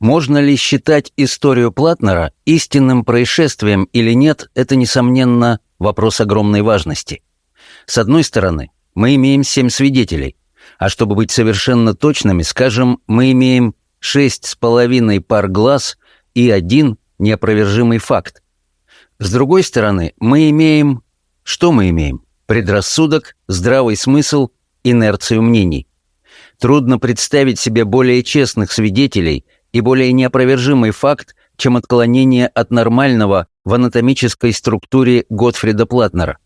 Можно ли считать историю Платнера истинным происшествием или нет, это, несомненно, вопрос огромной важности. С одной стороны, мы имеем семь свидетелей, а чтобы быть совершенно точными, скажем, мы имеем шесть с половиной пар глаз и один неопровержимый факт. С другой стороны, мы имеем... Что мы имеем? Предрассудок, здравый смысл, инерцию мнений. Трудно представить себе более честных свидетелей и более неопровержимый факт, чем отклонение от нормального в анатомической структуре Готфрида Платнера.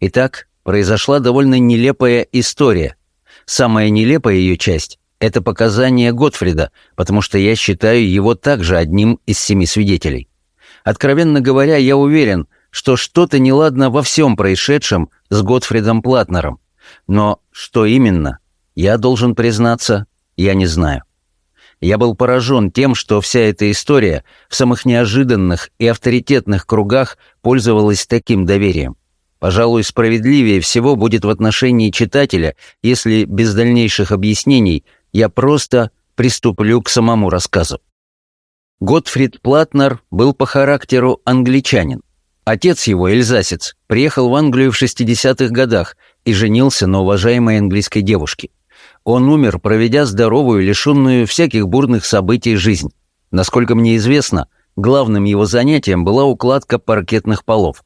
Итак, произошла довольно нелепая история. Самая нелепая ее часть – это показания Готфрида, потому что я считаю его также одним из семи свидетелей. Откровенно говоря, я уверен, что что-то неладно во всем происшедшем с Готфридом Платнером. Но что именно, я должен признаться, я не знаю. Я был поражен тем, что вся эта история в самых неожиданных и авторитетных кругах пользовалась таким доверием. Пожалуй, справедливее всего будет в отношении читателя, если без дальнейших объяснений я просто приступлю к самому рассказу. Готфрид Платнер был по характеру англичанин. Отец его, эльзасец, приехал в Англию в 60-х годах и женился на уважаемой английской девушке. Он умер, проведя здоровую, лишенную всяких бурных событий жизнь. Насколько мне известно, главным его занятием была укладка паркетных полов.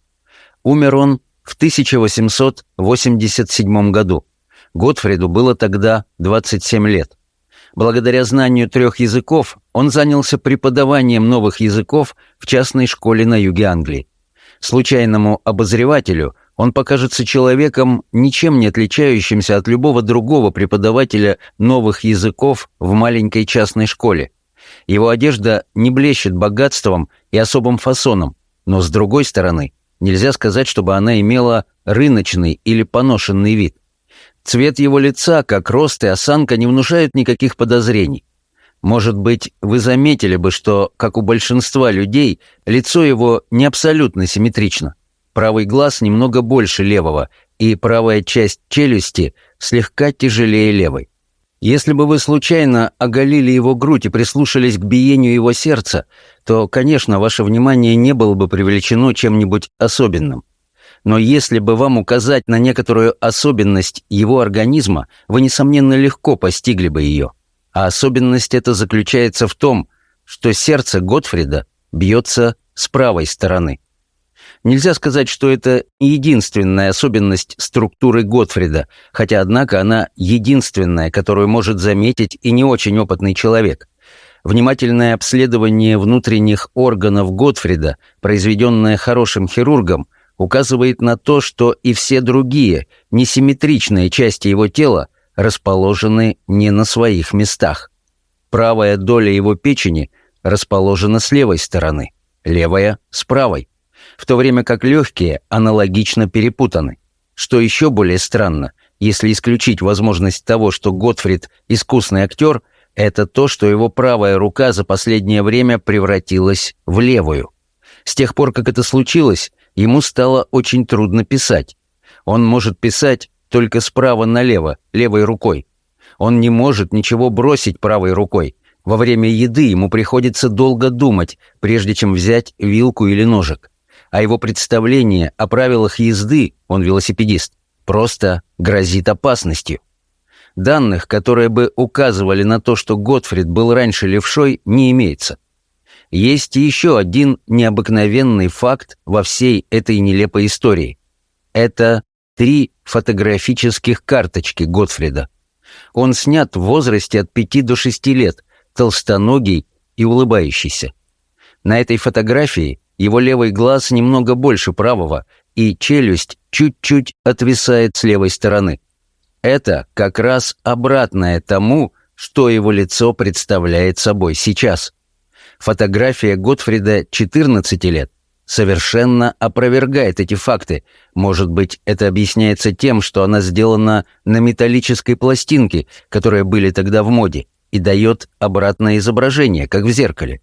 Умер он в 1887 году. Готфриду было тогда 27 лет. Благодаря знанию трех языков он занялся преподаванием новых языков в частной школе на юге Англии. Случайному обозревателю – он покажется человеком, ничем не отличающимся от любого другого преподавателя новых языков в маленькой частной школе. Его одежда не блещет богатством и особым фасоном, но с другой стороны, нельзя сказать, чтобы она имела рыночный или поношенный вид. Цвет его лица, как рост и осанка, не внушают никаких подозрений. Может быть, вы заметили бы, что, как у большинства людей, лицо его не абсолютно симметрично. Правый глаз немного больше левого, и правая часть челюсти слегка тяжелее левой. Если бы вы случайно оголили его грудь и прислушались к биению его сердца, то, конечно, ваше внимание не было бы привлечено чем-нибудь особенным. Но если бы вам указать на некоторую особенность его организма, вы, несомненно, легко постигли бы ее. А особенность эта заключается в том, что сердце Готфрида бьется с правой стороны. Нельзя сказать, что это единственная особенность структуры Готфрида, хотя, однако, она единственная, которую может заметить и не очень опытный человек. Внимательное обследование внутренних органов Готфрида, произведенное хорошим хирургом, указывает на то, что и все другие, несимметричные части его тела расположены не на своих местах. Правая доля его печени расположена с левой стороны, левая – с правой в то время как легкие аналогично перепутаны. Что еще более странно, если исключить возможность того, что Готфрид – искусный актер, это то, что его правая рука за последнее время превратилась в левую. С тех пор, как это случилось, ему стало очень трудно писать. Он может писать только справа налево, левой рукой. Он не может ничего бросить правой рукой. Во время еды ему приходится долго думать, прежде чем взять вилку или ножик а его представление о правилах езды, он велосипедист, просто грозит опасностью. Данных, которые бы указывали на то, что Готфрид был раньше левшой, не имеется. Есть еще один необыкновенный факт во всей этой нелепой истории. Это три фотографических карточки Готфрида. Он снят в возрасте от 5 до 6 лет, толстоногий и улыбающийся. На этой фотографии его левый глаз немного больше правого, и челюсть чуть-чуть отвисает с левой стороны. Это как раз обратное тому, что его лицо представляет собой сейчас. Фотография Готфрида 14 лет совершенно опровергает эти факты. Может быть, это объясняется тем, что она сделана на металлической пластинке, которые были тогда в моде, и дает обратное изображение, как в зеркале.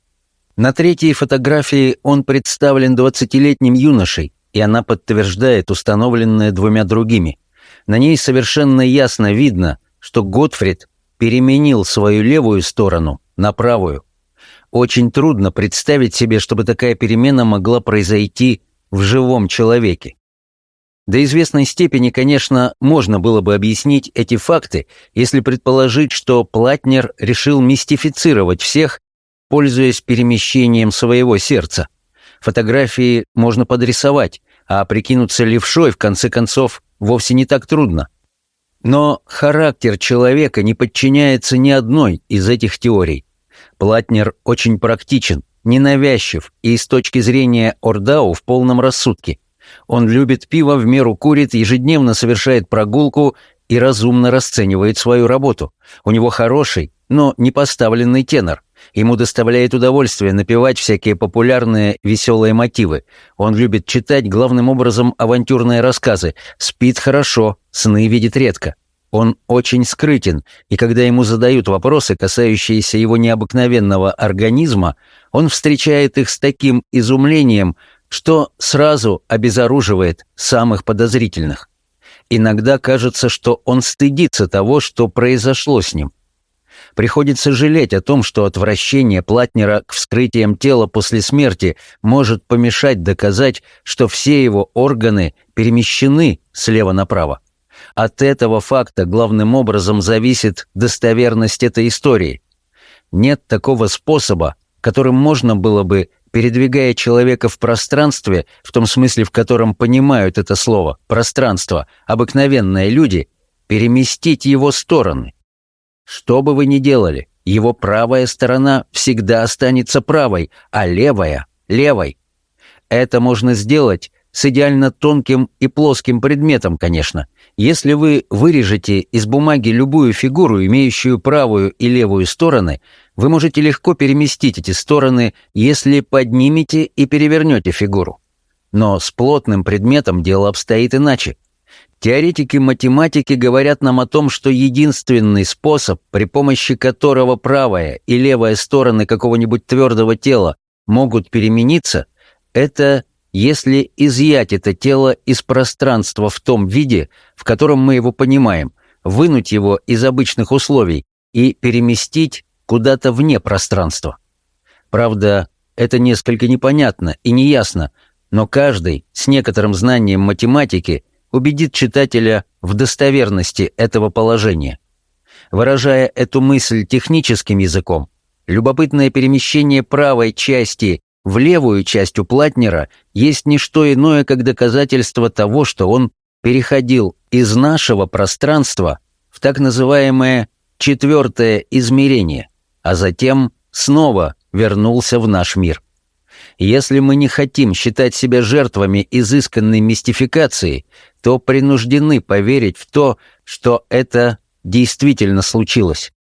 На третьей фотографии он представлен двадцатилетним юношей, и она подтверждает установленное двумя другими. На ней совершенно ясно видно, что Готфрид переменил свою левую сторону на правую. Очень трудно представить себе, чтобы такая перемена могла произойти в живом человеке. До известной степени, конечно, можно было бы объяснить эти факты, если предположить, что Платнер решил мистифицировать всех, пользуясь перемещением своего сердца. Фотографии можно подрисовать, а прикинуться левшой, в конце концов, вовсе не так трудно. Но характер человека не подчиняется ни одной из этих теорий. Платнер очень практичен, ненавязчив и с точки зрения Ордау в полном рассудке. Он любит пиво, в меру курит, ежедневно совершает прогулку и разумно расценивает свою работу. У него хороший, но не поставленный тенор. Ему доставляет удовольствие напевать всякие популярные веселые мотивы. Он любит читать главным образом авантюрные рассказы. Спит хорошо, сны видит редко. Он очень скрытен, и когда ему задают вопросы, касающиеся его необыкновенного организма, он встречает их с таким изумлением, что сразу обезоруживает самых подозрительных. Иногда кажется, что он стыдится того, что произошло с ним. Приходится жалеть о том, что отвращение Платнера к вскрытиям тела после смерти может помешать доказать, что все его органы перемещены слева направо. От этого факта главным образом зависит достоверность этой истории. Нет такого способа, которым можно было бы, передвигая человека в пространстве, в том смысле, в котором понимают это слово, пространство, обыкновенные люди, переместить его стороны. Что бы вы ни делали, его правая сторона всегда останется правой, а левая — левой. Это можно сделать с идеально тонким и плоским предметом, конечно, если вы вырежете из бумаги любую фигуру, имеющую правую и левую стороны, вы можете легко переместить эти стороны, если поднимете и перевернете фигуру. Но с плотным предметом дело обстоит иначе. Теоретики математики говорят нам о том, что единственный способ, при помощи которого правая и левая стороны какого-нибудь твердого тела могут перемениться, это если изъять это тело из пространства в том виде, в котором мы его понимаем, вынуть его из обычных условий и переместить куда-то вне пространства. Правда, это несколько непонятно и неясно, но каждый с некоторым знанием математики убедит читателя в достоверности этого положения. Выражая эту мысль техническим языком, любопытное перемещение правой части в левую часть у Платнера есть не что иное, как доказательство того, что он переходил из нашего пространства в так называемое четвертое измерение, а затем снова вернулся в наш мир. Если мы не хотим считать себя жертвами изысканной мистификации, то принуждены поверить в то, что это действительно случилось.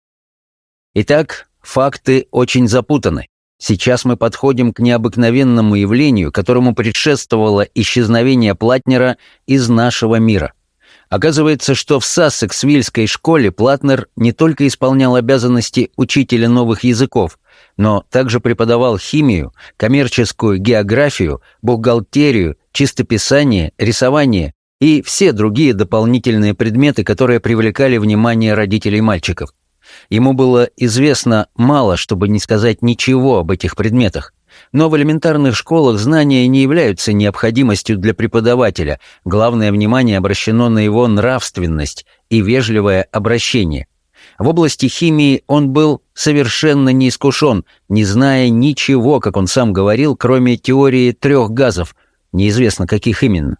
Итак, факты очень запутаны. Сейчас мы подходим к необыкновенному явлению, которому предшествовало исчезновение Платнера из нашего мира. Оказывается, что в Сассексвильской школе Платнер не только исполнял обязанности учителя новых языков, но также преподавал химию, коммерческую географию, бухгалтерию, чистописание, рисование и все другие дополнительные предметы, которые привлекали внимание родителей мальчиков. Ему было известно мало, чтобы не сказать ничего об этих предметах. Но в элементарных школах знания не являются необходимостью для преподавателя. Главное внимание обращено на его нравственность и вежливое обращение. В области химии он был совершенно неискушен, не зная ничего, как он сам говорил, кроме теории трех газов, неизвестно каких именно.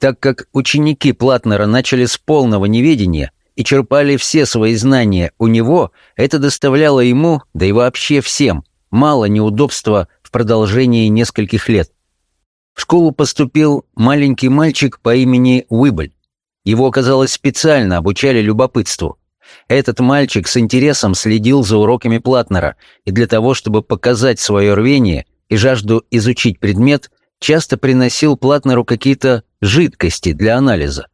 Так как ученики Платнера начали с полного неведения, и черпали все свои знания у него, это доставляло ему, да и вообще всем, мало неудобства в продолжении нескольких лет. В школу поступил маленький мальчик по имени Уибль. Его, казалось, специально обучали любопытству. Этот мальчик с интересом следил за уроками Платнера, и для того, чтобы показать свое рвение и жажду изучить предмет, часто приносил Платнеру какие-то жидкости для анализа.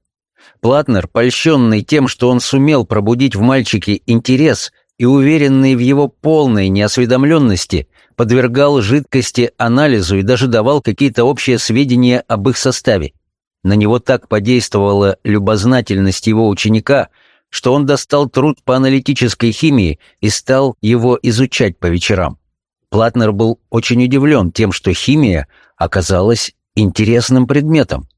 Платнер, польщенный тем, что он сумел пробудить в мальчике интерес и уверенный в его полной неосведомленности, подвергал жидкости анализу и даже давал какие-то общие сведения об их составе. На него так подействовала любознательность его ученика, что он достал труд по аналитической химии и стал его изучать по вечерам. Платнер был очень удивлен тем, что химия оказалась интересным предметом.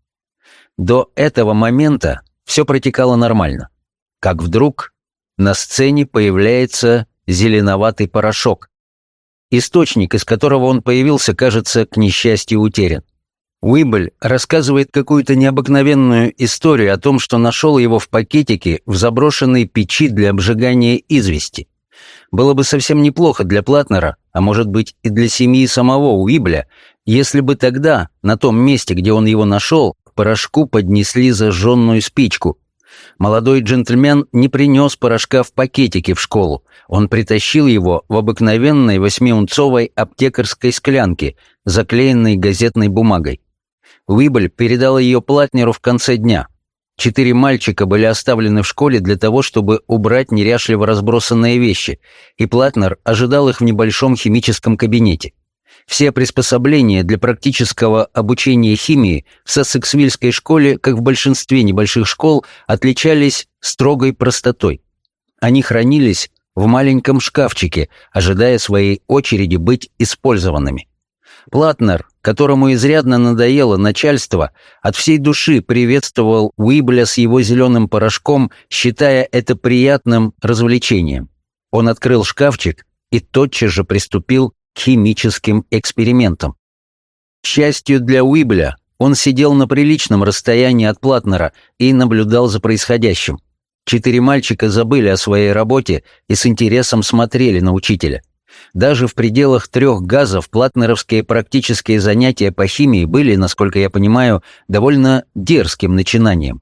До этого момента все протекало нормально. Как вдруг на сцене появляется зеленоватый порошок. Источник, из которого он появился, кажется, к несчастью, утерян. Уибль рассказывает какую-то необыкновенную историю о том, что нашел его в пакетике в заброшенной печи для обжигания извести. Было бы совсем неплохо для Платнера, а может быть и для семьи самого Уибля, если бы тогда, на том месте, где он его нашел, к порошку поднесли зажженную спичку. Молодой джентльмен не принес порошка в пакетике в школу, он притащил его в обыкновенной восьмиунцовой аптекарской склянке, заклеенной газетной бумагой. Уибль передал ее Платнеру в конце дня. Четыре мальчика были оставлены в школе для того, чтобы убрать неряшливо разбросанные вещи, и Платнер ожидал их в небольшом химическом кабинете. Все приспособления для практического обучения химии в Сассексвильской школе, как в большинстве небольших школ, отличались строгой простотой. Они хранились в маленьком шкафчике, ожидая своей очереди быть использованными. Платнер, которому изрядно надоело начальство, от всей души приветствовал Уибля с его зеленым порошком, считая это приятным развлечением. Он открыл шкафчик и тотчас же приступил к химическим экспериментам. К счастью для Уибля, он сидел на приличном расстоянии от Платнера и наблюдал за происходящим. Четыре мальчика забыли о своей работе и с интересом смотрели на учителя. Даже в пределах трех газов платнеровские практические занятия по химии были, насколько я понимаю, довольно дерзким начинанием.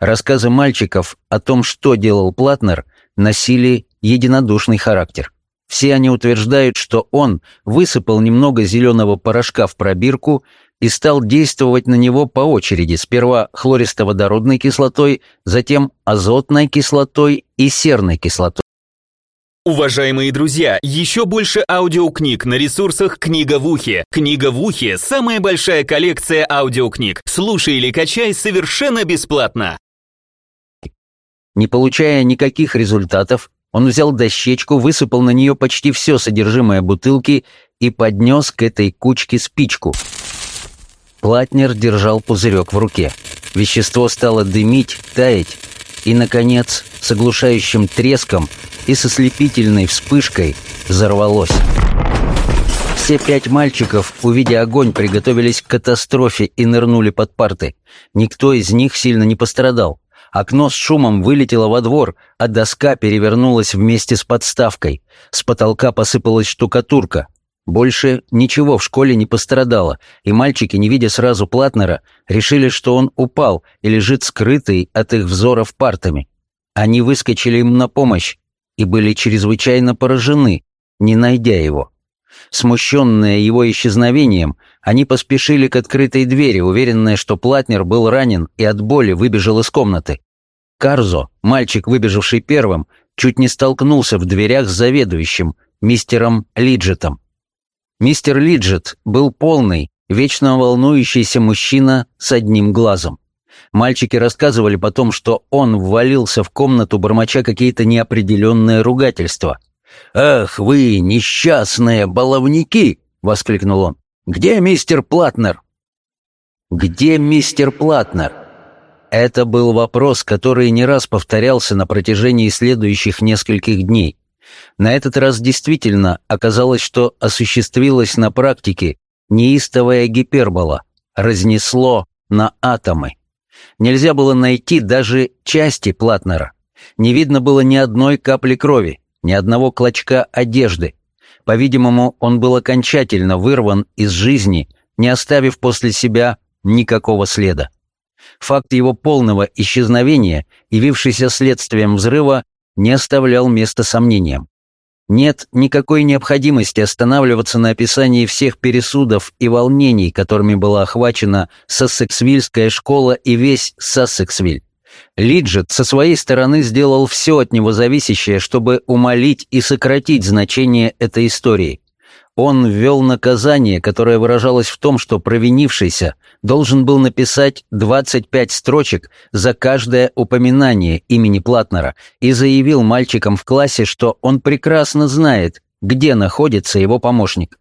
Рассказы мальчиков о том, что делал Платнер, носили единодушный характер. Все они утверждают, что он высыпал немного зеленого порошка в пробирку и стал действовать на него по очереди, сперва хлористоводородной кислотой, затем азотной кислотой и серной кислотой. Уважаемые друзья, еще больше аудиокниг на ресурсах «Книга в ухе». «Книга в ухе» — самая большая коллекция аудиокниг. Слушай или качай совершенно бесплатно. Не получая никаких результатов, он взял дощечку, высыпал на нее почти все содержимое бутылки и поднес к этой кучке спичку. Платнер держал пузырек в руке. Вещество стало дымить, таять, и, наконец, с оглушающим треском и со слепительной вспышкой взорвалось. Все пять мальчиков, увидя огонь, приготовились к катастрофе и нырнули под парты. Никто из них сильно не пострадал. Окно с шумом вылетело во двор, а доска перевернулась вместе с подставкой. С потолка посыпалась штукатурка. Больше ничего в школе не пострадало, и мальчики, не видя сразу Платнера, решили, что он упал и лежит скрытый от их взоров партами. Они выскочили им на помощь и были чрезвычайно поражены, не найдя его. Смущенные его исчезновением, они поспешили к открытой двери, уверенные, что Платнер был ранен и от боли выбежал из комнаты. Карзо, мальчик, выбежавший первым, чуть не столкнулся в дверях с заведующим, мистером Лиджетом. Мистер Лиджет был полный, вечно волнующийся мужчина с одним глазом. Мальчики рассказывали потом, что он ввалился в комнату, бормоча какие-то неопределенные ругательства. «Ах вы, несчастные баловники!» — воскликнул он. «Где мистер Платнер?» «Где мистер Платнер?» Это был вопрос, который не раз повторялся на протяжении следующих нескольких дней. На этот раз действительно оказалось, что осуществилась на практике неистовая гипербола, разнесло на атомы. Нельзя было найти даже части Платнера. Не видно было ни одной капли крови, ни одного клочка одежды. По-видимому, он был окончательно вырван из жизни, не оставив после себя никакого следа. Факт его полного исчезновения, явившийся следствием взрыва, не оставлял места сомнениям. Нет никакой необходимости останавливаться на описании всех пересудов и волнений, которыми была охвачена Сассексвильская школа и весь Сассексвиль. Лиджет со своей стороны сделал все от него зависящее, чтобы умолить и сократить значение этой истории. Он ввел наказание, которое выражалось в том, что провинившийся должен был написать 25 строчек за каждое упоминание имени Платнера и заявил мальчикам в классе, что он прекрасно знает, где находится его помощник.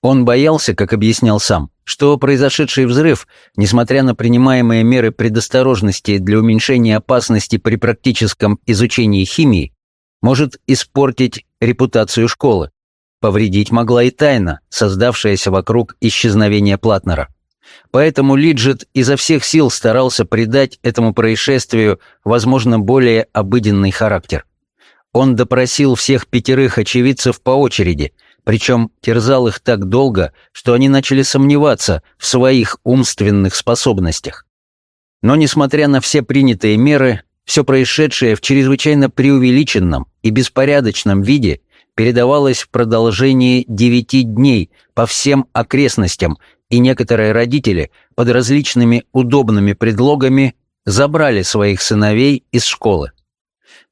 Он боялся, как объяснял сам, что произошедший взрыв, несмотря на принимаемые меры предосторожности для уменьшения опасности при практическом изучении химии, может испортить репутацию школы. Повредить могла и тайна, создавшаяся вокруг исчезновения Платнера. Поэтому Лиджет изо всех сил старался придать этому происшествию, возможно, более обыденный характер. Он допросил всех пятерых очевидцев по очереди, причем терзал их так долго, что они начали сомневаться в своих умственных способностях. Но, несмотря на все принятые меры, все происшедшее в чрезвычайно преувеличенном и беспорядочном виде передавалось в продолжении девяти дней по всем окрестностям, и некоторые родители под различными удобными предлогами забрали своих сыновей из школы.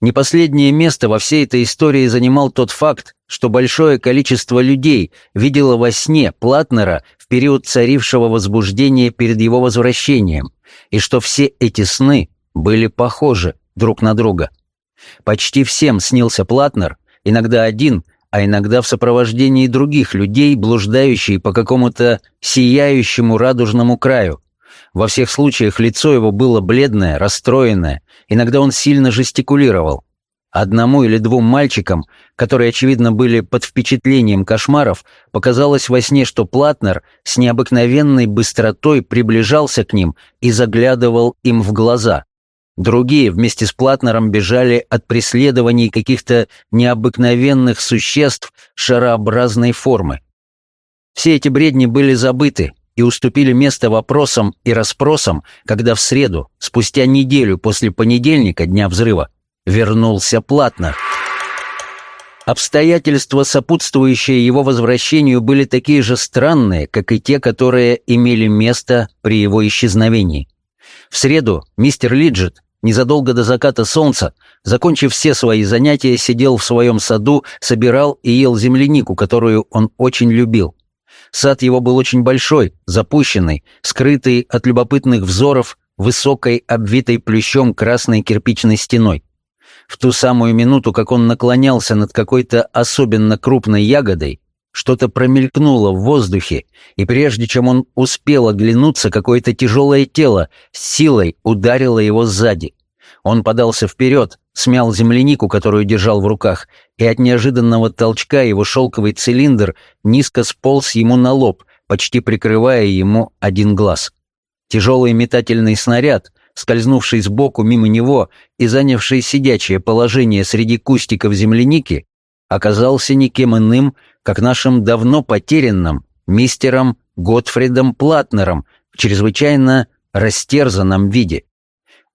Не последнее место во всей этой истории занимал тот факт, что большое количество людей видело во сне Платнера в период царившего возбуждения перед его возвращением, и что все эти сны были похожи друг на друга. Почти всем снился Платнер, иногда один, а иногда в сопровождении других людей, блуждающие по какому-то сияющему радужному краю, во всех случаях лицо его было бледное, расстроенное, иногда он сильно жестикулировал. Одному или двум мальчикам, которые, очевидно, были под впечатлением кошмаров, показалось во сне, что Платнер с необыкновенной быстротой приближался к ним и заглядывал им в глаза. Другие вместе с Платнером бежали от преследований каких-то необыкновенных существ шарообразной формы. Все эти бредни были забыты, и уступили место вопросам и расспросам, когда в среду, спустя неделю после понедельника, дня взрыва, вернулся Платнер. Обстоятельства, сопутствующие его возвращению, были такие же странные, как и те, которые имели место при его исчезновении. В среду мистер Лиджет, незадолго до заката солнца, закончив все свои занятия, сидел в своем саду, собирал и ел землянику, которую он очень любил. Сад его был очень большой, запущенный, скрытый от любопытных взоров высокой, обвитой плющом красной кирпичной стеной. В ту самую минуту, как он наклонялся над какой-то особенно крупной ягодой, что-то промелькнуло в воздухе, и прежде чем он успел оглянуться, какое-то тяжелое тело с силой ударило его сзади. Он подался вперед, смял землянику, которую держал в руках, и от неожиданного толчка его шелковый цилиндр низко сполз ему на лоб, почти прикрывая ему один глаз. Тяжелый метательный снаряд, скользнувший сбоку мимо него и занявший сидячее положение среди кустиков земляники, оказался никем иным, как нашим давно потерянным мистером Готфридом Платнером в чрезвычайно растерзанном виде.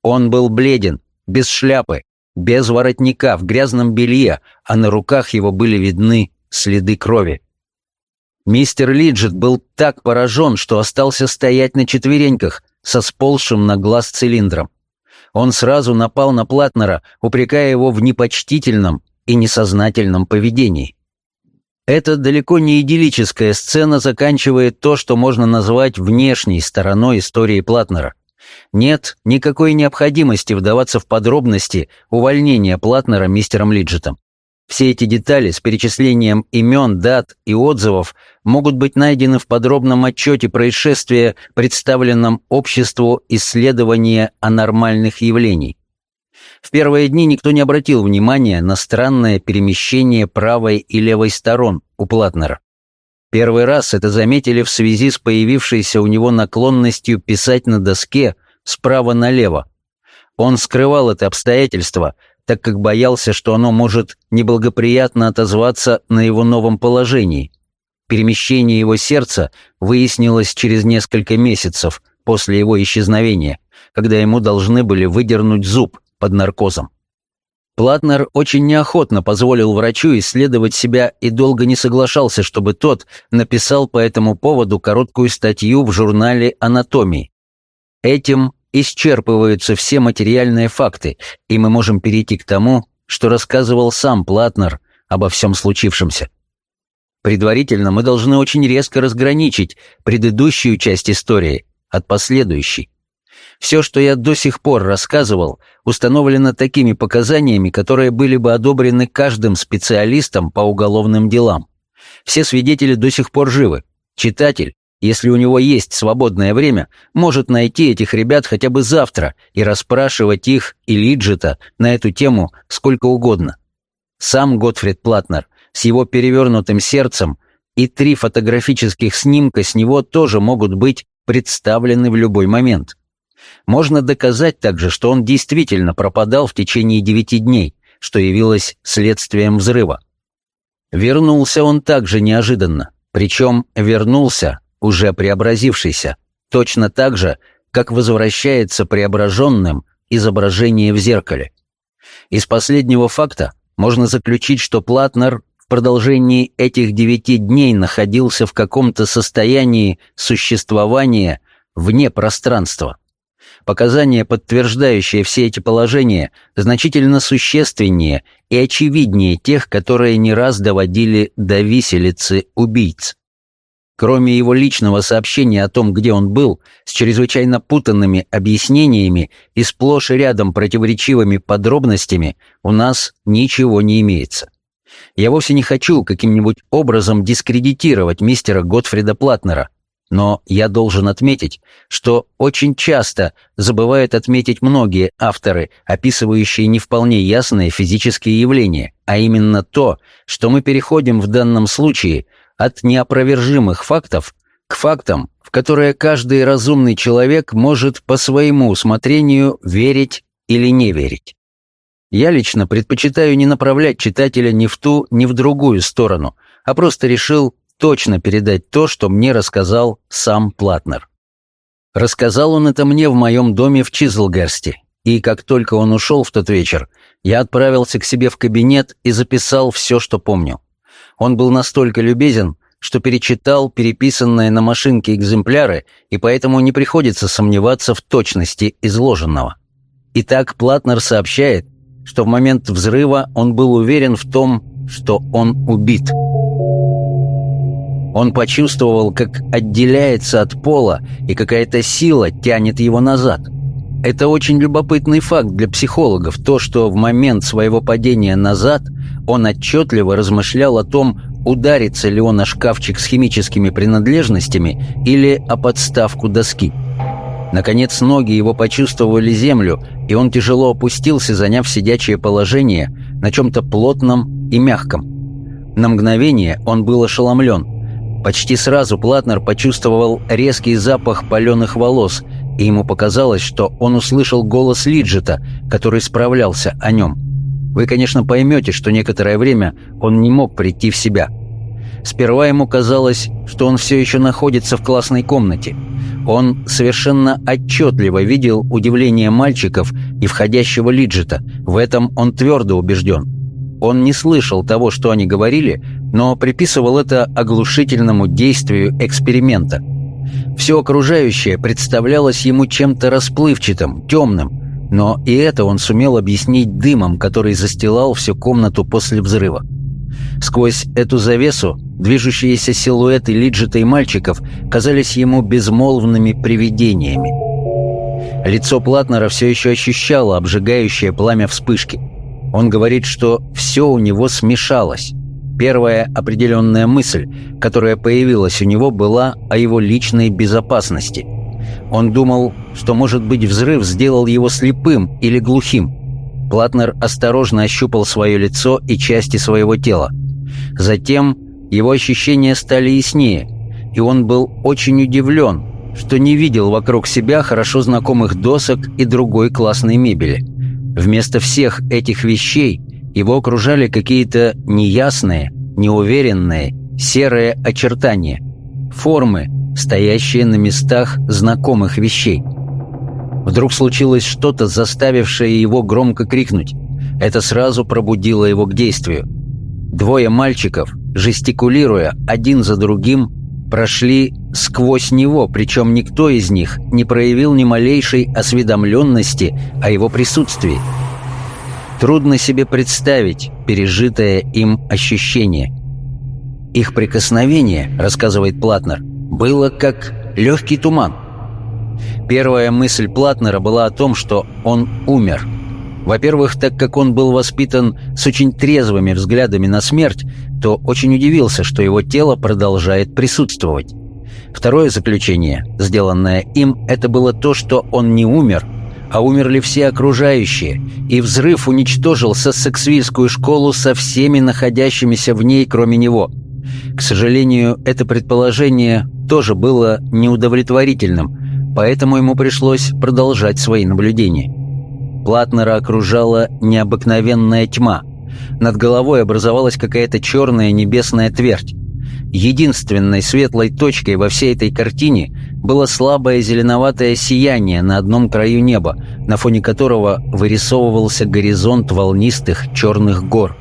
Он был бледен, без шляпы, без воротника, в грязном белье, а на руках его были видны следы крови. Мистер Лиджет был так поражен, что остался стоять на четвереньках со сползшим на глаз цилиндром. Он сразу напал на Платнера, упрекая его в непочтительном и несознательном поведении. Эта далеко не идиллическая сцена заканчивает то, что можно назвать внешней стороной истории Платнера. Нет никакой необходимости вдаваться в подробности увольнения Платнера мистером Лиджетом. Все эти детали с перечислением имен, дат и отзывов могут быть найдены в подробном отчете происшествия, представленном Обществу исследования анормальных явлений. В первые дни никто не обратил внимания на странное перемещение правой и левой сторон у Платнера. Первый раз это заметили в связи с появившейся у него наклонностью писать на доске справа налево. Он скрывал это обстоятельство, так как боялся, что оно может неблагоприятно отозваться на его новом положении. Перемещение его сердца выяснилось через несколько месяцев после его исчезновения, когда ему должны были выдернуть зуб под наркозом. Платнер очень неохотно позволил врачу исследовать себя и долго не соглашался, чтобы тот написал по этому поводу короткую статью в журнале «Анатомии». Этим исчерпываются все материальные факты, и мы можем перейти к тому, что рассказывал сам Платнер обо всем случившемся. Предварительно мы должны очень резко разграничить предыдущую часть истории от последующей. Все, что я до сих пор рассказывал, установлено такими показаниями, которые были бы одобрены каждым специалистом по уголовным делам. Все свидетели до сих пор живы. Читатель, если у него есть свободное время, может найти этих ребят хотя бы завтра и расспрашивать их и Лиджета на эту тему сколько угодно. Сам Готфрид Платнер с его перевернутым сердцем и три фотографических снимка с него тоже могут быть представлены в любой момент. Можно доказать также, что он действительно пропадал в течение девяти дней, что явилось следствием взрыва. Вернулся он также неожиданно, причем вернулся, уже преобразившийся, точно так же, как возвращается преображенным изображение в зеркале. Из последнего факта можно заключить, что Платнер в продолжении этих девяти дней находился в каком-то состоянии существования вне пространства. Показания, подтверждающие все эти положения, значительно существеннее и очевиднее тех, которые не раз доводили до виселицы убийц. Кроме его личного сообщения о том, где он был, с чрезвычайно путанными объяснениями и сплошь и рядом противоречивыми подробностями, у нас ничего не имеется. Я вовсе не хочу каким-нибудь образом дискредитировать мистера Готфрида Платнера, но я должен отметить, что очень часто забывают отметить многие авторы, описывающие не вполне ясные физические явления, а именно то, что мы переходим в данном случае от неопровержимых фактов к фактам, в которые каждый разумный человек может по своему усмотрению верить или не верить. Я лично предпочитаю не направлять читателя ни в ту, ни в другую сторону, а просто решил точно передать то, что мне рассказал сам Платнер. Рассказал он это мне в моем доме в Чизлгерсте, и как только он ушел в тот вечер, я отправился к себе в кабинет и записал все, что помню. Он был настолько любезен, что перечитал переписанные на машинке экземпляры, и поэтому не приходится сомневаться в точности изложенного. Итак, Платнер сообщает, что в момент взрыва он был уверен в том, что он убит. Он почувствовал, как отделяется от пола, и какая-то сила тянет его назад. Это очень любопытный факт для психологов, то, что в момент своего падения назад он отчетливо размышлял о том, ударится ли он о шкафчик с химическими принадлежностями или о подставку доски. Наконец ноги его почувствовали землю, и он тяжело опустился, заняв сидячее положение на чем-то плотном и мягком. На мгновение он был ошеломлен. Почти сразу Платнер почувствовал резкий запах паленых волос, и ему показалось, что он услышал голос Лиджета, который справлялся о нем. Вы, конечно, поймете, что некоторое время он не мог прийти в себя. Сперва ему казалось, что он все еще находится в классной комнате. Он совершенно отчетливо видел удивление мальчиков и входящего Лиджета. В этом он твердо убежден. Он не слышал того, что они говорили, но приписывал это оглушительному действию эксперимента. Все окружающее представлялось ему чем-то расплывчатым, темным, но и это он сумел объяснить дымом, который застилал всю комнату после взрыва. Сквозь эту завесу движущиеся силуэты Лиджета и мальчиков казались ему безмолвными привидениями. Лицо Платнера все еще ощущало обжигающее пламя вспышки. Он говорит, что все у него смешалось. Первая определенная мысль, которая появилась у него, была о его личной безопасности. Он думал, что, может быть, взрыв сделал его слепым или глухим. Платнер осторожно ощупал свое лицо и части своего тела. Затем его ощущения стали яснее, и он был очень удивлен, что не видел вокруг себя хорошо знакомых досок и другой классной мебели. Вместо всех этих вещей его окружали какие-то неясные, неуверенные, серые очертания, формы, стоящие на местах знакомых вещей. Вдруг случилось что-то, заставившее его громко крикнуть. Это сразу пробудило его к действию. Двое мальчиков, жестикулируя один за другим, прошли сквозь него, причем никто из них не проявил ни малейшей осведомленности о его присутствии. Трудно себе представить пережитое им ощущение. Их прикосновение, рассказывает Платнер, было как легкий туман. Первая мысль Платнера была о том, что он умер. Во-первых, так как он был воспитан с очень трезвыми взглядами на смерть, то очень удивился, что его тело продолжает присутствовать. Второе заключение, сделанное им, это было то, что он не умер, а умерли все окружающие, и взрыв уничтожил Сассексвильскую школу со всеми находящимися в ней, кроме него. К сожалению, это предположение тоже было неудовлетворительным, поэтому ему пришлось продолжать свои наблюдения. Платнера окружала необыкновенная тьма. Над головой образовалась какая-то черная небесная твердь. Единственной светлой точкой во всей этой картине было слабое зеленоватое сияние на одном краю неба, на фоне которого вырисовывался горизонт волнистых черных гор.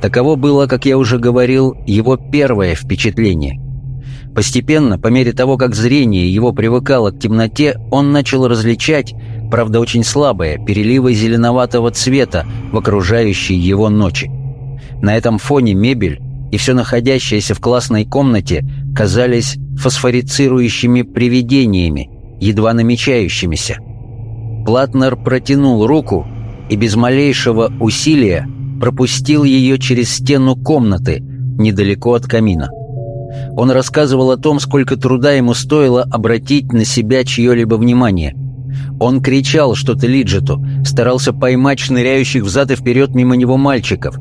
Таково было, как я уже говорил, его первое впечатление – Постепенно, по мере того, как зрение его привыкало к темноте, он начал различать, правда очень слабые, переливы зеленоватого цвета в окружающей его ночи. На этом фоне мебель и все находящееся в классной комнате казались фосфорицирующими привидениями, едва намечающимися. Платнер протянул руку и без малейшего усилия пропустил ее через стену комнаты, недалеко от камина. Он рассказывал о том, сколько труда ему стоило обратить на себя чье-либо внимание. Он кричал что-то Лиджету, старался поймать шныряющих взад и вперед мимо него мальчиков.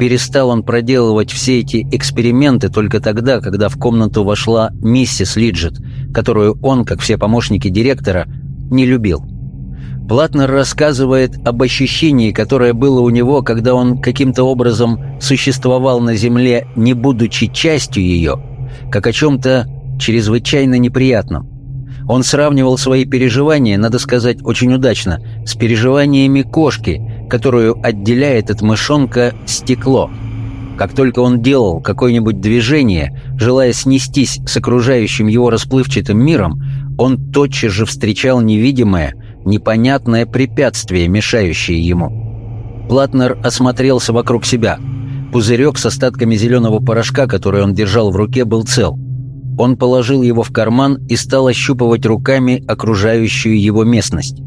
Перестал он проделывать все эти эксперименты только тогда, когда в комнату вошла миссис Лиджет, которую он, как все помощники директора, не любил. Платнер рассказывает об ощущении, которое было у него, когда он каким-то образом существовал на Земле, не будучи частью ее, как о чем-то чрезвычайно неприятном. Он сравнивал свои переживания, надо сказать, очень удачно, с переживаниями кошки, которую отделяет от мышонка стекло. Как только он делал какое-нибудь движение, желая снестись с окружающим его расплывчатым миром, он тотчас же встречал невидимое, непонятное препятствие, мешающее ему. Платнер осмотрелся вокруг себя – Пузырек с остатками зеленого порошка, который он держал в руке, был цел. Он положил его в карман и стал ощупывать руками окружающую его местность.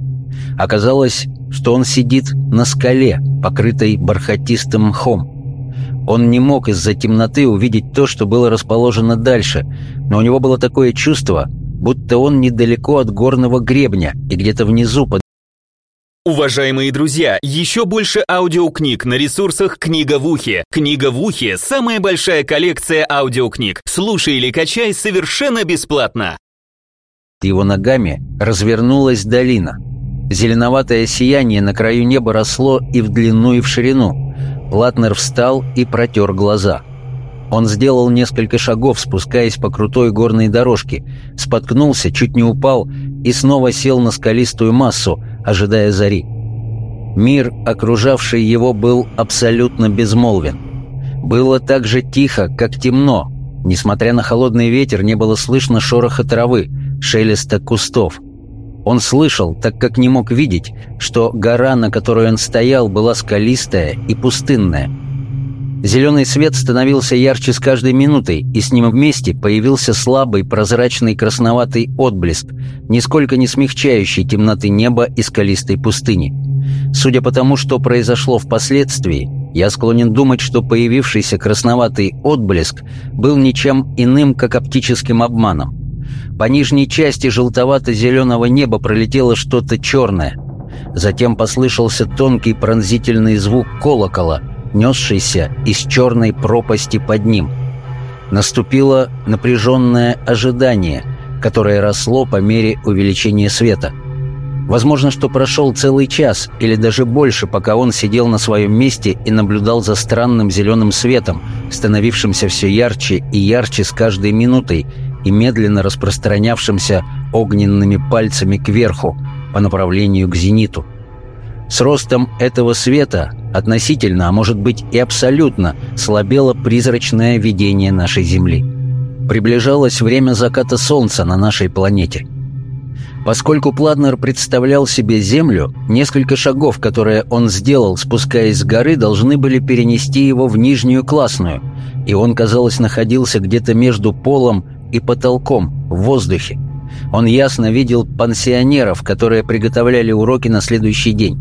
Оказалось, что он сидит на скале, покрытой бархатистым мхом. Он не мог из-за темноты увидеть то, что было расположено дальше, но у него было такое чувство, будто он недалеко от горного гребня и где-то внизу под Уважаемые друзья, еще больше аудиокниг на ресурсах «Книга в ухе». «Книга в ухе» — самая большая коллекция аудиокниг. Слушай или качай совершенно бесплатно. Его ногами развернулась долина. Зеленоватое сияние на краю неба росло и в длину, и в ширину. Платнер встал и протер глаза. Он сделал несколько шагов, спускаясь по крутой горной дорожке, споткнулся, чуть не упал и снова сел на скалистую массу — ожидая зари. Мир, окружавший его, был абсолютно безмолвен. Было так же тихо, как темно. Несмотря на холодный ветер, не было слышно шороха травы, шелеста кустов. Он слышал, так как не мог видеть, что гора, на которой он стоял, была скалистая и пустынная. Зеленый свет становился ярче с каждой минутой, и с ним вместе появился слабый прозрачный красноватый отблеск, нисколько не смягчающий темноты неба и скалистой пустыни. Судя по тому, что произошло впоследствии, я склонен думать, что появившийся красноватый отблеск был ничем иным, как оптическим обманом. По нижней части желтовато-зеленого неба пролетело что-то черное. Затем послышался тонкий пронзительный звук колокола — несшийся из черной пропасти под ним. Наступило напряженное ожидание, которое росло по мере увеличения света. Возможно, что прошел целый час или даже больше, пока он сидел на своем месте и наблюдал за странным зеленым светом, становившимся все ярче и ярче с каждой минутой и медленно распространявшимся огненными пальцами кверху по направлению к зениту. С ростом этого света относительно, а может быть и абсолютно, слабело призрачное видение нашей Земли. Приближалось время заката Солнца на нашей планете. Поскольку Пладнер представлял себе Землю, несколько шагов, которые он сделал, спускаясь с горы, должны были перенести его в нижнюю классную, и он, казалось, находился где-то между полом и потолком, в воздухе. Он ясно видел пансионеров, которые приготовляли уроки на следующий день.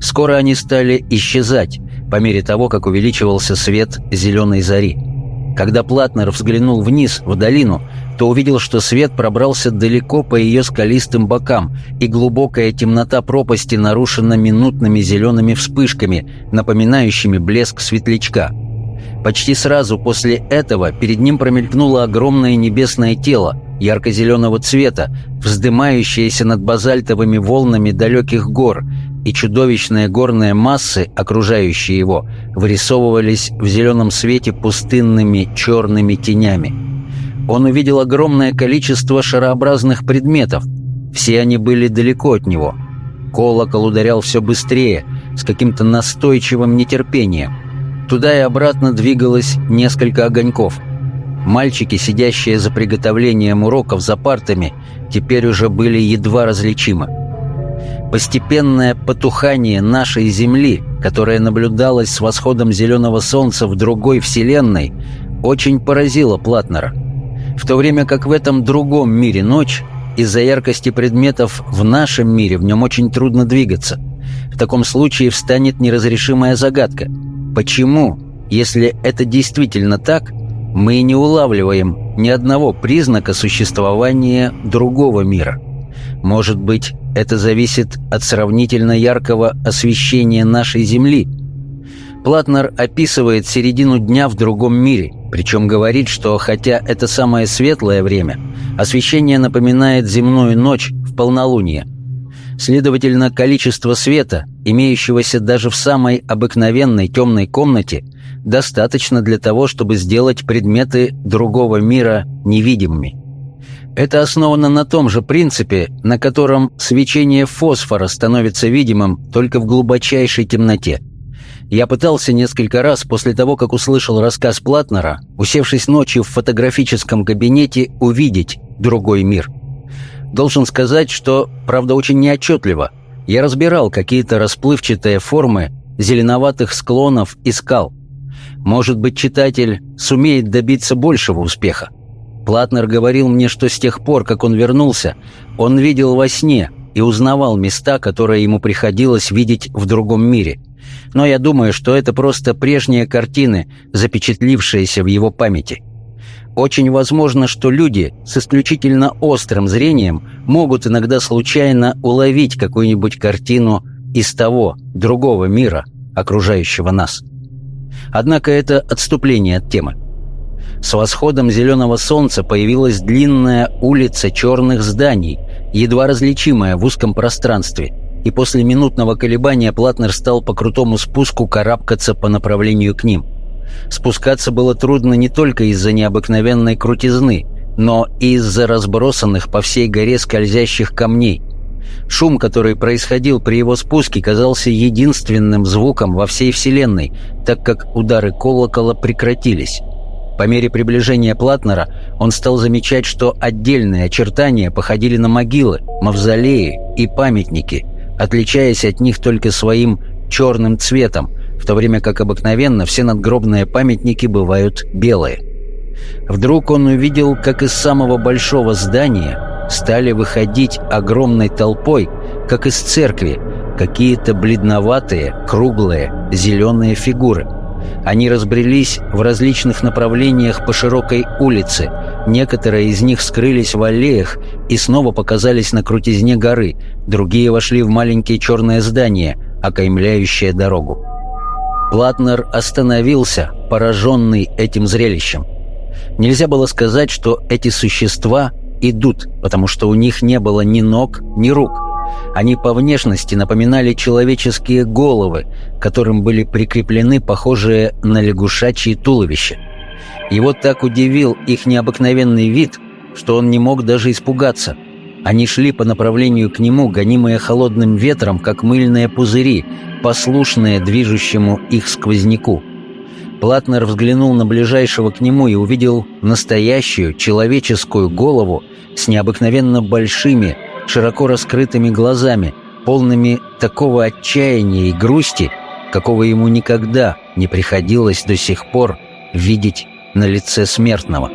Скоро они стали исчезать, по мере того, как увеличивался свет зеленой зари. Когда Платнер взглянул вниз, в долину, то увидел, что свет пробрался далеко по ее скалистым бокам, и глубокая темнота пропасти нарушена минутными зелеными вспышками, напоминающими блеск светлячка. Почти сразу после этого перед ним промелькнуло огромное небесное тело, ярко-зеленого цвета, вздымающееся над базальтовыми волнами далеких гор, и чудовищные горные массы, окружающие его, вырисовывались в зеленом свете пустынными черными тенями. Он увидел огромное количество шарообразных предметов. Все они были далеко от него. Колокол ударял все быстрее, с каким-то настойчивым нетерпением. Туда и обратно двигалось несколько огоньков. Мальчики, сидящие за приготовлением уроков за партами, теперь уже были едва различимы. Постепенное потухание нашей Земли, которое наблюдалось с восходом зеленого солнца в другой вселенной, очень поразило Платнера. В то время как в этом другом мире ночь, из-за яркости предметов в нашем мире в нем очень трудно двигаться. В таком случае встанет неразрешимая загадка. Почему, если это действительно так, мы не улавливаем ни одного признака существования другого мира? Может быть, это зависит от сравнительно яркого освещения нашей Земли. Платнер описывает середину дня в другом мире, причем говорит, что хотя это самое светлое время, освещение напоминает земную ночь в полнолуние. Следовательно, количество света, имеющегося даже в самой обыкновенной темной комнате, достаточно для того, чтобы сделать предметы другого мира невидимыми. Это основано на том же принципе, на котором свечение фосфора становится видимым только в глубочайшей темноте. Я пытался несколько раз после того, как услышал рассказ Платнера, усевшись ночью в фотографическом кабинете, увидеть другой мир. Должен сказать, что, правда, очень неотчетливо. Я разбирал какие-то расплывчатые формы зеленоватых склонов и скал. Может быть, читатель сумеет добиться большего успеха. Платнер говорил мне, что с тех пор, как он вернулся, он видел во сне и узнавал места, которые ему приходилось видеть в другом мире. Но я думаю, что это просто прежние картины, запечатлившиеся в его памяти. Очень возможно, что люди с исключительно острым зрением могут иногда случайно уловить какую-нибудь картину из того, другого мира, окружающего нас. Однако это отступление от темы. С восходом зеленого солнца появилась длинная улица черных зданий, едва различимая в узком пространстве, и после минутного колебания Платнер стал по крутому спуску карабкаться по направлению к ним. Спускаться было трудно не только из-за необыкновенной крутизны, но и из-за разбросанных по всей горе скользящих камней. Шум, который происходил при его спуске, казался единственным звуком во всей Вселенной, так как удары колокола прекратились. По мере приближения Платнера он стал замечать, что отдельные очертания походили на могилы, мавзолеи и памятники, отличаясь от них только своим черным цветом, в то время как обыкновенно все надгробные памятники бывают белые. Вдруг он увидел, как из самого большого здания стали выходить огромной толпой, как из церкви, какие-то бледноватые, круглые, зеленые фигуры – они разбрелись в различных направлениях по широкой улице. Некоторые из них скрылись в аллеях и снова показались на крутизне горы. Другие вошли в маленькие черные здания, окаймляющие дорогу. Платнер остановился, пораженный этим зрелищем. Нельзя было сказать, что эти существа идут, потому что у них не было ни ног, ни рук – они по внешности напоминали человеческие головы, которым были прикреплены похожие на лягушачьи туловища. Его так удивил их необыкновенный вид, что он не мог даже испугаться. Они шли по направлению к нему, гонимые холодным ветром, как мыльные пузыри, послушные движущему их сквозняку. Платнер взглянул на ближайшего к нему и увидел настоящую человеческую голову с необыкновенно большими, широко раскрытыми глазами, полными такого отчаяния и грусти, какого ему никогда не приходилось до сих пор видеть на лице смертного.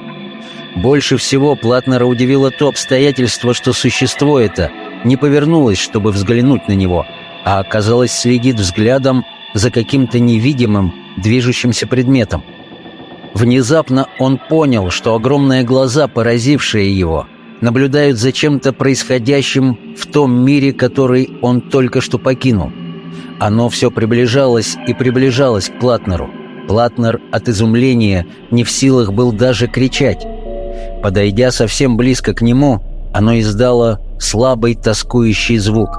Больше всего Платнера удивило то обстоятельство, что существо это не повернулось, чтобы взглянуть на него, а оказалось следит взглядом за каким-то невидимым, движущимся предметом. Внезапно он понял, что огромные глаза, поразившие его, наблюдают за чем-то происходящим в том мире, который он только что покинул. Оно все приближалось и приближалось к Платнеру. Платнер от изумления не в силах был даже кричать. Подойдя совсем близко к нему, оно издало слабый тоскующий звук.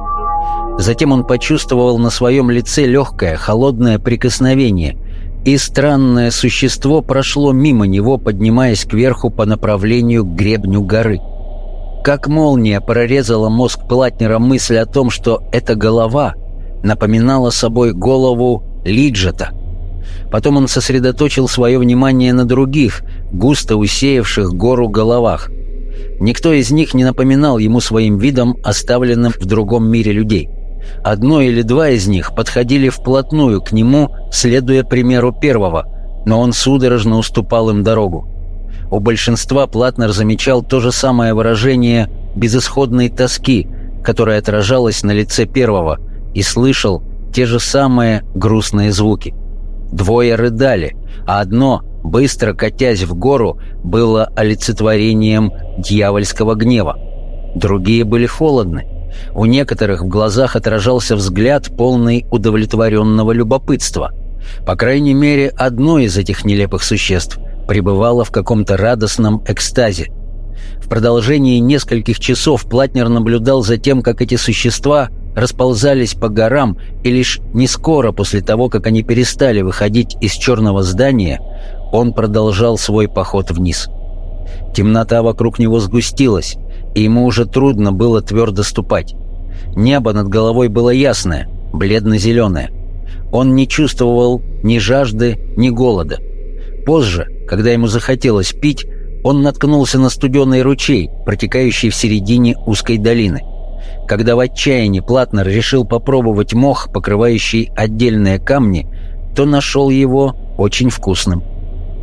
Затем он почувствовал на своем лице легкое, холодное прикосновение, и странное существо прошло мимо него, поднимаясь кверху по направлению к гребню горы. Как молния прорезала мозг Платнера мысль о том, что эта голова напоминала собой голову Лиджета. Потом он сосредоточил свое внимание на других, густо усеявших гору головах. Никто из них не напоминал ему своим видом оставленным в другом мире людей. Одно или два из них подходили вплотную к нему, следуя примеру первого, но он судорожно уступал им дорогу. У большинства Платнер замечал то же самое выражение безысходной тоски, которое отражалось на лице первого, и слышал те же самые грустные звуки. Двое рыдали, а одно, быстро катясь в гору, было олицетворением дьявольского гнева. Другие были холодны, у некоторых в глазах отражался взгляд, полный удовлетворенного любопытства. По крайней мере, одно из этих нелепых существ пребывало в каком-то радостном экстазе. В продолжении нескольких часов Платнер наблюдал за тем, как эти существа расползались по горам, и лишь не скоро после того, как они перестали выходить из черного здания, он продолжал свой поход вниз. Темнота вокруг него сгустилась, и ему уже трудно было твердо ступать. Небо над головой было ясное, бледно-зеленое. Он не чувствовал ни жажды, ни голода. Позже, когда ему захотелось пить, он наткнулся на студеный ручей, протекающий в середине узкой долины. Когда в отчаянии Платнер решил попробовать мох, покрывающий отдельные камни, то нашел его очень вкусным.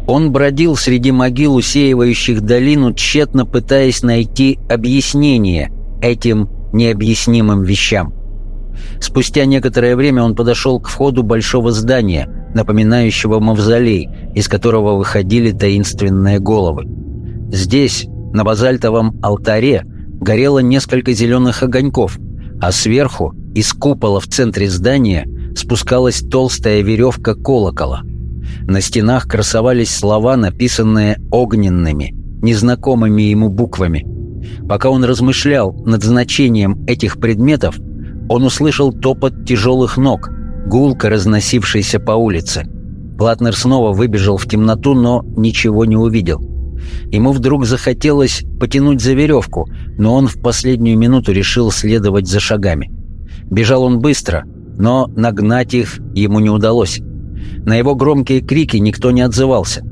Он бродил среди могил, усеивающих долину, тщетно пытаясь найти объяснение этим необъяснимым вещам. Спустя некоторое время он подошел к входу большого здания, напоминающего мавзолей, из которого выходили таинственные головы. Здесь, на базальтовом алтаре, горело несколько зеленых огоньков, а сверху, из купола в центре здания, спускалась толстая веревка колокола – на стенах красовались слова, написанные огненными, незнакомыми ему буквами. Пока он размышлял над значением этих предметов, он услышал топот тяжелых ног, гулко разносившийся по улице. Платнер снова выбежал в темноту, но ничего не увидел. Ему вдруг захотелось потянуть за веревку, но он в последнюю минуту решил следовать за шагами. Бежал он быстро, но нагнать их ему не удалось. На его громкие крики никто не отзывался.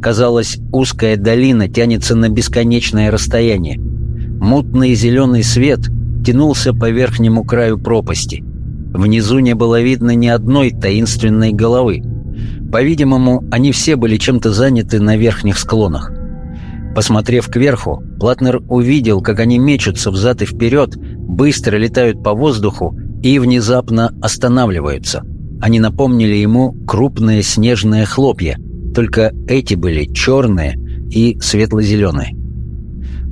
Казалось, узкая долина тянется на бесконечное расстояние. Мутный зеленый свет тянулся по верхнему краю пропасти. Внизу не было видно ни одной таинственной головы. По-видимому, они все были чем-то заняты на верхних склонах. Посмотрев кверху, Платнер увидел, как они мечутся взад и вперед, быстро летают по воздуху и внезапно останавливаются – они напомнили ему крупные снежные хлопья, только эти были черные и светло-зеленые.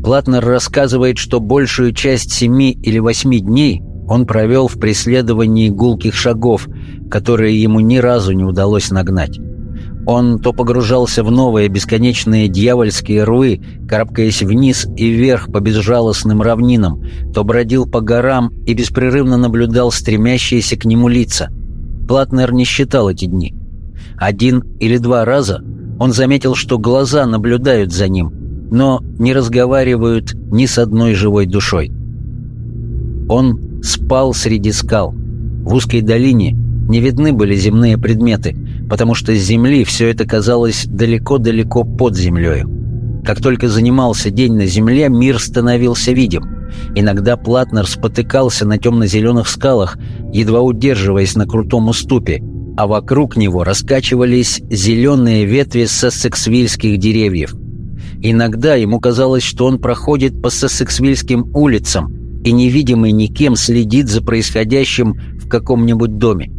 Платнер рассказывает, что большую часть семи или восьми дней он провел в преследовании гулких шагов, которые ему ни разу не удалось нагнать. Он то погружался в новые бесконечные дьявольские рвы, карабкаясь вниз и вверх по безжалостным равнинам, то бродил по горам и беспрерывно наблюдал стремящиеся к нему лица – Платнер не считал эти дни. Один или два раза он заметил, что глаза наблюдают за ним, но не разговаривают ни с одной живой душой. Он спал среди скал. В узкой долине не видны были земные предметы, потому что с земли все это казалось далеко-далеко под землею. Как только занимался день на земле, мир становился видим. Иногда Платнер спотыкался на темно-зеленых скалах, едва удерживаясь на крутом уступе, а вокруг него раскачивались зеленые ветви сассексвильских деревьев. Иногда ему казалось, что он проходит по Сессексвильским улицам и невидимый никем следит за происходящим в каком-нибудь доме.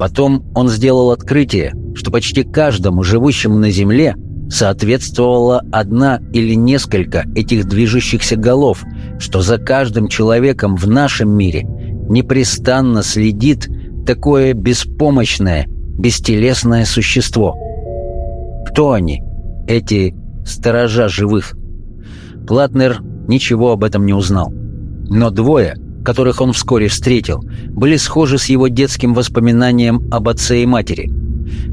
Потом он сделал открытие, что почти каждому живущему на Земле соответствовала одна или несколько этих движущихся голов, что за каждым человеком в нашем мире непрестанно следит такое беспомощное, бестелесное существо. Кто они, эти сторожа живых? Платнер ничего об этом не узнал. Но двое, которых он вскоре встретил, были схожи с его детским воспоминанием об отце и матери.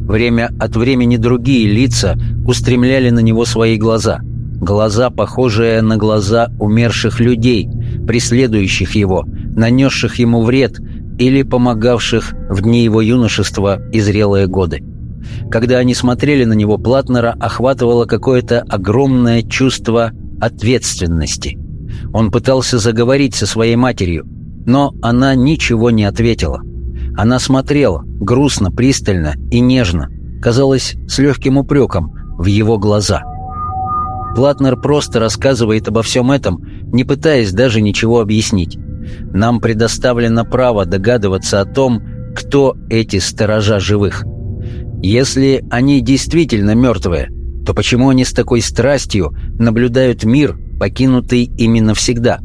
Время от времени другие лица устремляли на него свои глаза. Глаза, похожие на глаза умерших людей, преследующих его, нанесших ему вред или помогавших в дни его юношества и зрелые годы. Когда они смотрели на него, Платнера охватывало какое-то огромное чувство ответственности. Он пытался заговорить со своей матерью, но она ничего не ответила. Она смотрела, грустно, пристально и нежно, казалось, с легким упреком, в его глаза. Платнер просто рассказывает обо всем этом, не пытаясь даже ничего объяснить. Нам предоставлено право догадываться о том, кто эти сторожа живых. Если они действительно мертвые, то почему они с такой страстью наблюдают мир, покинутый именно всегда?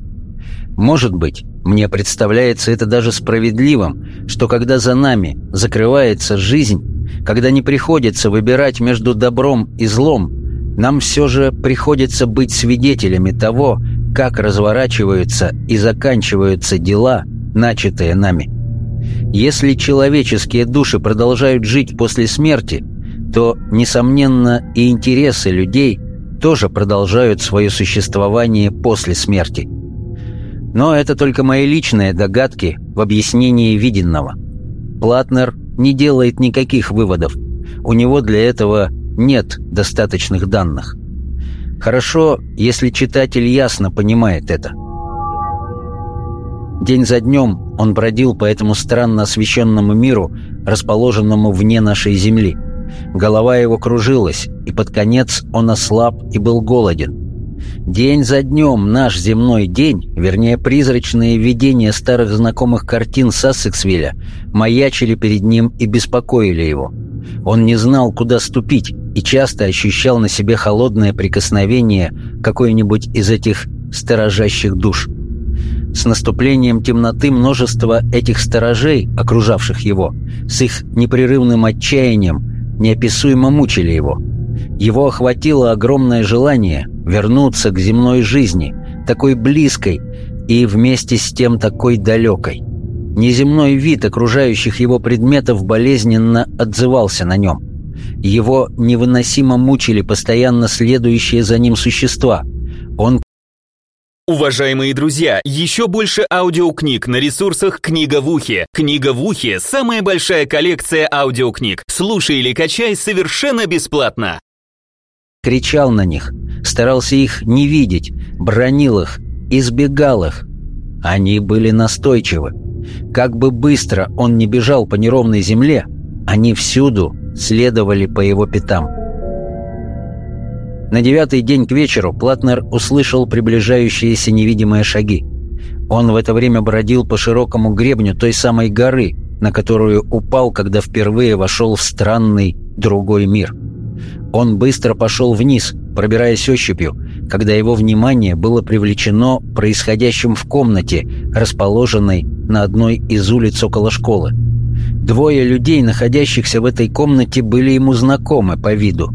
Может быть, мне представляется это даже справедливым, что когда за нами закрывается жизнь, когда не приходится выбирать между добром и злом, нам все же приходится быть свидетелями того, как разворачиваются и заканчиваются дела, начатые нами. Если человеческие души продолжают жить после смерти, то, несомненно, и интересы людей тоже продолжают свое существование после смерти. Но это только мои личные догадки в объяснении виденного. Платнер не делает никаких выводов. У него для этого нет достаточных данных. Хорошо, если читатель ясно понимает это. День за днем он бродил по этому странно освещенному миру, расположенному вне нашей Земли. Голова его кружилась, и под конец он ослаб и был голоден. День за днем наш земной день, вернее призрачные видения старых знакомых картин Сассексвилля, маячили перед ним и беспокоили его. Он не знал, куда ступить, и часто ощущал на себе холодное прикосновение какой-нибудь из этих сторожащих душ. С наступлением темноты множество этих сторожей, окружавших его, с их непрерывным отчаянием, неописуемо мучили его. Его охватило огромное желание вернуться к земной жизни, такой близкой и вместе с тем такой далекой. Неземной вид окружающих его предметов болезненно отзывался на нем – его невыносимо мучили постоянно следующие за ним существа. Он Уважаемые друзья, еще больше аудиокниг на ресурсах «Книга в ухе». «Книга в ухе» — самая большая коллекция аудиокниг. Слушай или качай совершенно бесплатно. Кричал на них, старался их не видеть, бронил их, избегал их. Они были настойчивы. Как бы быстро он не бежал по неровной земле, они всюду следовали по его пятам. На девятый день к вечеру Платнер услышал приближающиеся невидимые шаги. Он в это время бродил по широкому гребню той самой горы, на которую упал, когда впервые вошел в странный другой мир. Он быстро пошел вниз, пробираясь ощупью, когда его внимание было привлечено происходящим в комнате, расположенной на одной из улиц около школы. Двое людей, находящихся в этой комнате, были ему знакомы по виду.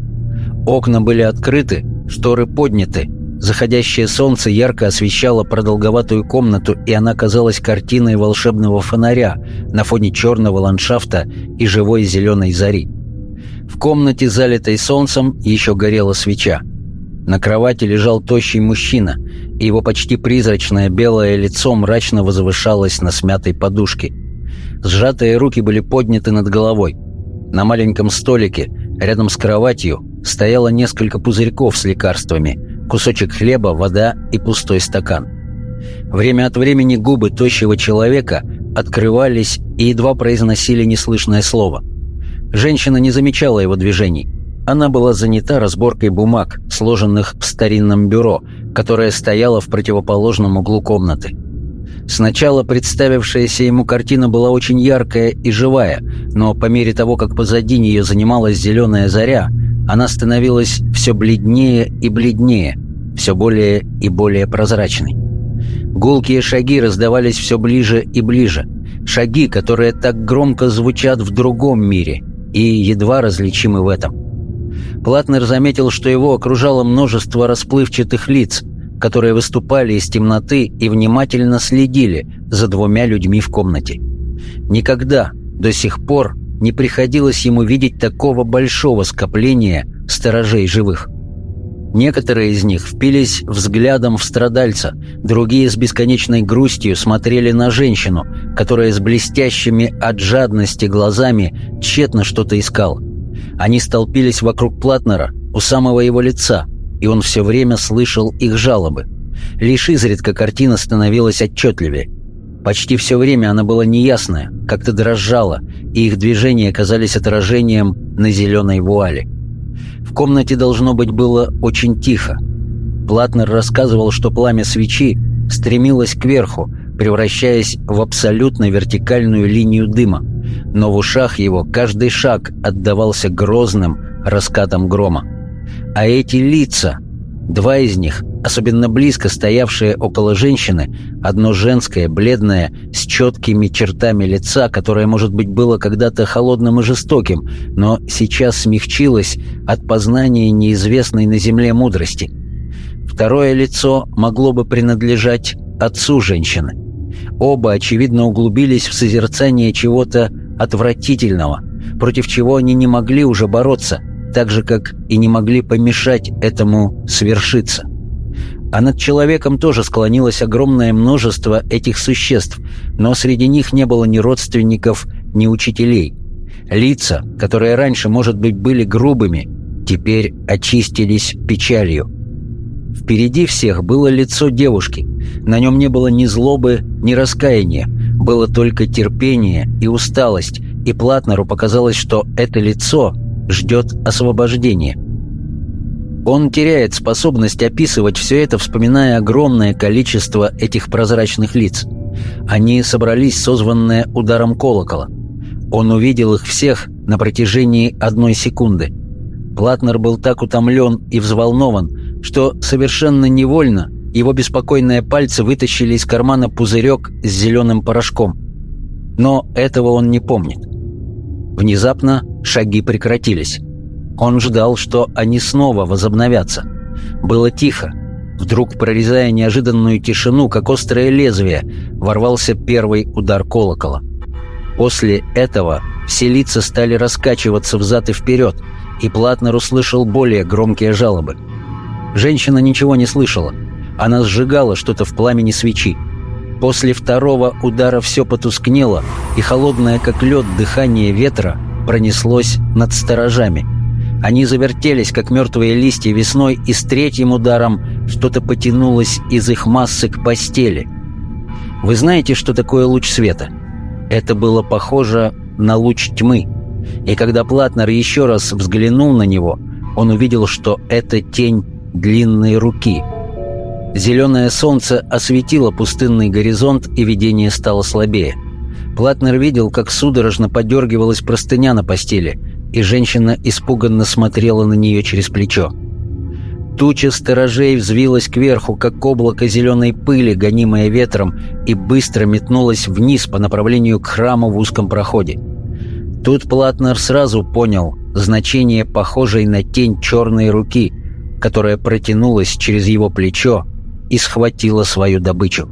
Окна были открыты, шторы подняты. Заходящее солнце ярко освещало продолговатую комнату, и она казалась картиной волшебного фонаря на фоне черного ландшафта и живой зеленой зари. В комнате, залитой солнцем, еще горела свеча. На кровати лежал тощий мужчина, и его почти призрачное белое лицо мрачно возвышалось на смятой подушке – Сжатые руки были подняты над головой. На маленьком столике, рядом с кроватью, стояло несколько пузырьков с лекарствами, кусочек хлеба, вода и пустой стакан. Время от времени губы тощего человека открывались и едва произносили неслышное слово. Женщина не замечала его движений. она была занята разборкой бумаг, сложенных в старинном бюро, которое стояло в противоположном углу комнаты. Сначала представившаяся ему картина была очень яркая и живая, но по мере того, как позади нее занималась зеленая заря, она становилась все бледнее и бледнее, все более и более прозрачной. Гулкие шаги раздавались все ближе и ближе. Шаги, которые так громко звучат в другом мире и едва различимы в этом. Платнер заметил, что его окружало множество расплывчатых лиц, которые выступали из темноты и внимательно следили за двумя людьми в комнате. Никогда до сих пор не приходилось ему видеть такого большого скопления сторожей живых. Некоторые из них впились взглядом в страдальца, другие с бесконечной грустью смотрели на женщину, которая с блестящими от жадности глазами тщетно что-то искала. Они столпились вокруг Платнера, у самого его лица – и он все время слышал их жалобы. Лишь изредка картина становилась отчетливее. Почти все время она была неясная, как-то дрожала, и их движения казались отражением на зеленой вуале. В комнате, должно быть, было очень тихо. Платнер рассказывал, что пламя свечи стремилось кверху, превращаясь в абсолютно вертикальную линию дыма, но в ушах его каждый шаг отдавался грозным раскатом грома. А эти лица, два из них, особенно близко стоявшие около женщины, одно женское, бледное, с четкими чертами лица, которое, может быть, было когда-то холодным и жестоким, но сейчас смягчилось от познания неизвестной на земле мудрости. Второе лицо могло бы принадлежать отцу женщины. Оба, очевидно, углубились в созерцание чего-то отвратительного, против чего они не могли уже бороться, так же, как и не могли помешать этому свершиться. А над человеком тоже склонилось огромное множество этих существ, но среди них не было ни родственников, ни учителей. Лица, которые раньше, может быть, были грубыми, теперь очистились печалью. Впереди всех было лицо девушки. На нем не было ни злобы, ни раскаяния. Было только терпение и усталость, и Платнеру показалось, что это лицо ждет освобождения. Он теряет способность описывать все это, вспоминая огромное количество этих прозрачных лиц. Они собрались, созванные ударом колокола. Он увидел их всех на протяжении одной секунды. Платнер был так утомлен и взволнован, что совершенно невольно его беспокойные пальцы вытащили из кармана пузырек с зеленым порошком. Но этого он не помнит. Внезапно шаги прекратились. Он ждал, что они снова возобновятся. Было тихо. Вдруг, прорезая неожиданную тишину, как острое лезвие, ворвался первый удар колокола. После этого все лица стали раскачиваться взад и вперед, и Платнер услышал более громкие жалобы. Женщина ничего не слышала. Она сжигала что-то в пламени свечи. После второго удара все потускнело, и холодное, как лед, дыхание ветра пронеслось над сторожами. Они завертелись, как мертвые листья весной, и с третьим ударом что-то потянулось из их массы к постели. Вы знаете, что такое луч света? Это было похоже на луч тьмы. И когда Платнер еще раз взглянул на него, он увидел, что это тень длинной руки — Зеленое солнце осветило пустынный горизонт, и видение стало слабее. Платнер видел, как судорожно подергивалась простыня на постели, и женщина испуганно смотрела на нее через плечо. Туча сторожей взвилась кверху, как облако зеленой пыли, гонимое ветром, и быстро метнулась вниз по направлению к храму в узком проходе. Тут Платнер сразу понял значение похожей на тень черной руки, которая протянулась через его плечо и схватила свою добычу.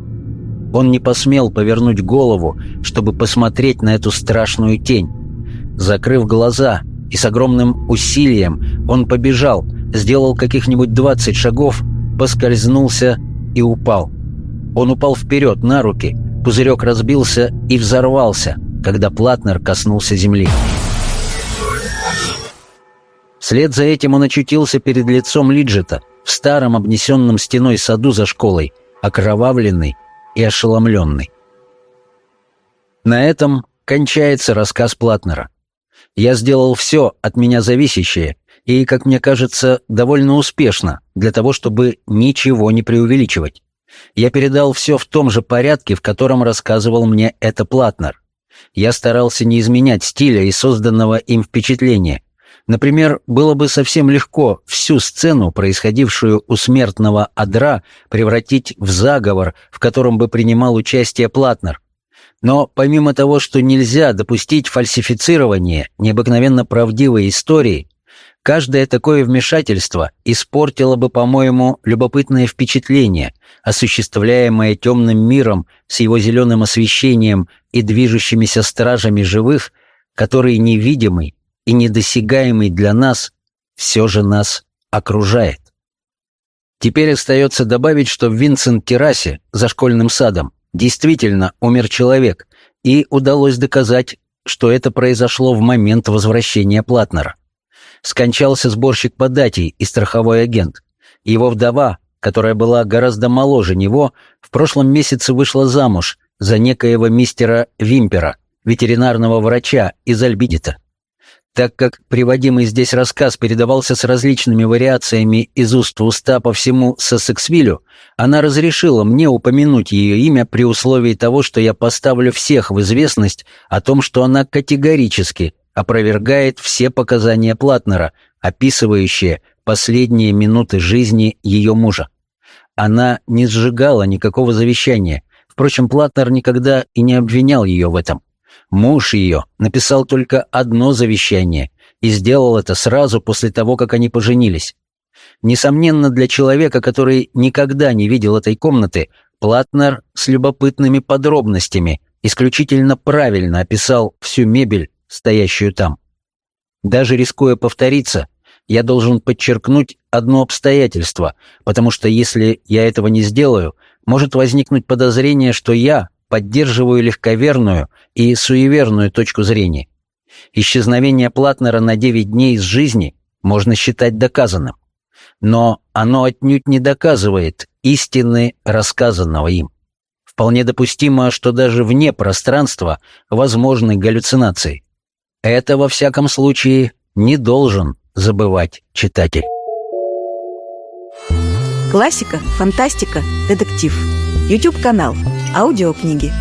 Он не посмел повернуть голову, чтобы посмотреть на эту страшную тень. Закрыв глаза и с огромным усилием, он побежал, сделал каких-нибудь двадцать шагов, поскользнулся и упал. Он упал вперед, на руки, пузырек разбился и взорвался, когда Платнер коснулся земли. Вслед за этим он очутился перед лицом Лиджета — в старом обнесенном стеной саду за школой, окровавленный и ошеломленный. На этом кончается рассказ Платнера. Я сделал все от меня зависящее, И, как мне кажется, довольно успешно, для того, чтобы ничего не преувеличивать. Я передал все в том же порядке, в котором рассказывал мне это Платнер. Я старался не изменять стиля и созданного им впечатления. Например, было бы совсем легко всю сцену, происходившую у смертного Адра, превратить в заговор, в котором бы принимал участие Платнер. Но помимо того, что нельзя допустить фальсифицирование необыкновенно правдивой истории, каждое такое вмешательство испортило бы, по-моему, любопытное впечатление, осуществляемое темным миром с его зеленым освещением и движущимися стражами живых, который невидимый и недосягаемый для нас все же нас окружает. Теперь остается добавить, что в Винсент-террасе за школьным садом действительно умер человек, и удалось доказать, что это произошло в момент возвращения Платнера. Скончался сборщик податей и страховой агент. Его вдова, которая была гораздо моложе него, в прошлом месяце вышла замуж за некоего мистера Вимпера, ветеринарного врача из Альбидита. Так как приводимый здесь рассказ передавался с различными вариациями из уст в уста по всему Сессексвилю, она разрешила мне упомянуть ее имя при условии того, что я поставлю всех в известность о том, что она категорически опровергает все показания Платнера, описывающие последние минуты жизни ее мужа. Она не сжигала никакого завещания, впрочем, Платнер никогда и не обвинял ее в этом. Муж ее написал только одно завещание и сделал это сразу после того, как они поженились. Несомненно, для человека, который никогда не видел этой комнаты, Платнер с любопытными подробностями исключительно правильно описал всю мебель, стоящую там. Даже рискуя повториться, я должен подчеркнуть одно обстоятельство, потому что если я этого не сделаю, может возникнуть подозрение, что я поддерживаю легковерную и суеверную точку зрения. Исчезновение Платнера на 9 дней из жизни можно считать доказанным. Но оно отнюдь не доказывает истины рассказанного им. Вполне допустимо, что даже вне пространства возможны галлюцинации. Это, во всяком случае, не должен забывать читатель. Классика, фантастика, детектив. YouTube-канал. Аудиокниги.